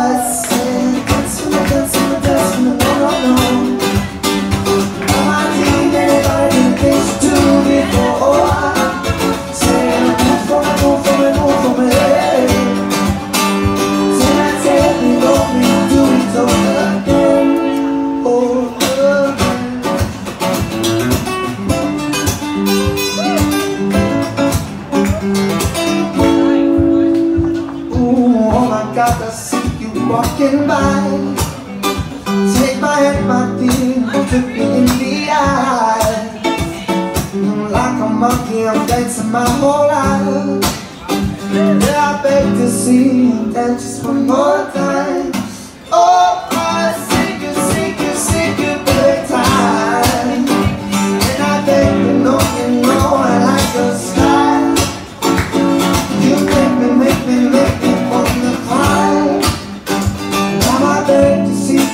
Twice walking by. Take my hand, my dear, look me in the eye. Mm, Like a monkey, I'm dancing my whole life. Yeah, I beg to see you dance just one more time.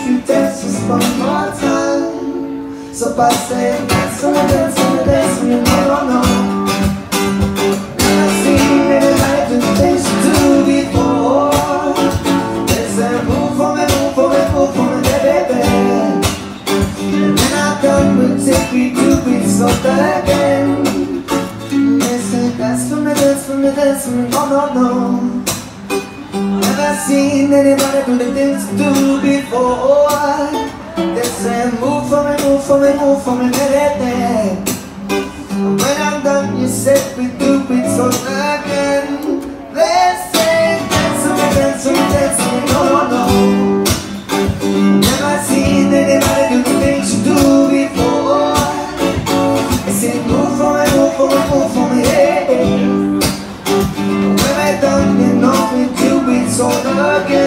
You dance just one more time. So I say, dance me, dance me, dance on me, no, no, no. Never seen anybody do the things you before. They say, move for me, move for me, move for me, baby. And then I'm done with tippy doopy, so that again. They say, dance for me, dance for me, dance for me, no, no, no. Never seen anybody do the things you do before. They say, move for me, move for me, move for me, baby. When I'm done, you say we do, on the game.